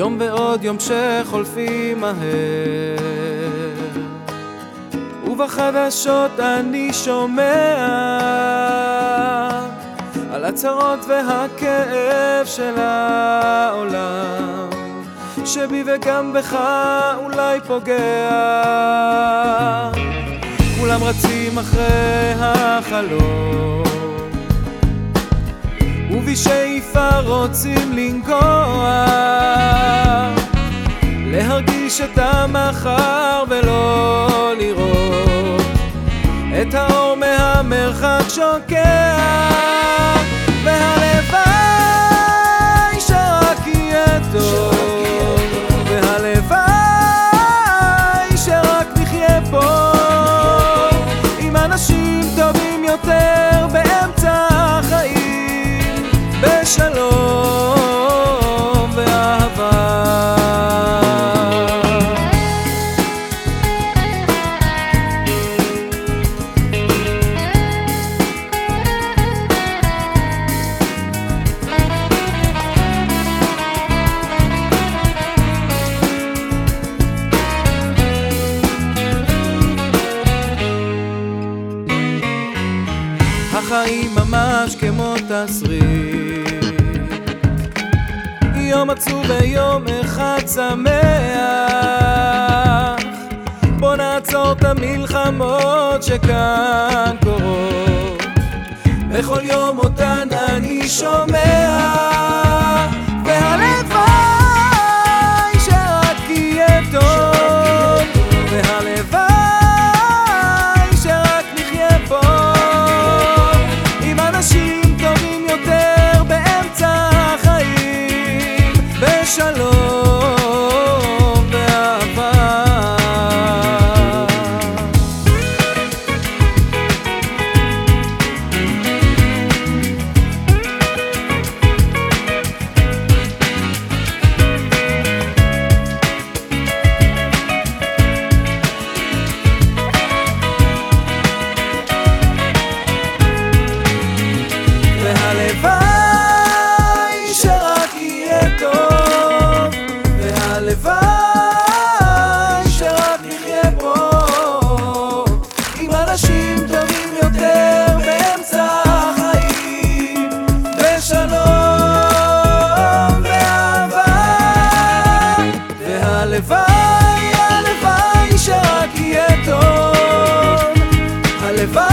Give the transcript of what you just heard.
יום ועוד יום שחולפים מהר. ובחדשות אני שומע על הצרות והכאב של העולם שבי וגם בך אולי פוגע. כולם רצים אחרי החלום ובשאיפה רוצים לנגוע. להרגיש את המחר ולא לראות את האור מהמרחק שוקע. והלוואי שרק יהיה טוב. והלוואי שרק נחיה פה עם אנשים טובים יותר החיים ממש כמו תסריט. יום עצוב ויום אחד שמח. בוא נעצור את המלחמות שכאן קורות. בכל יום אותן אני שומע בשלום והלוואי, הלוואי שרק יהיה טוב. הלוואי,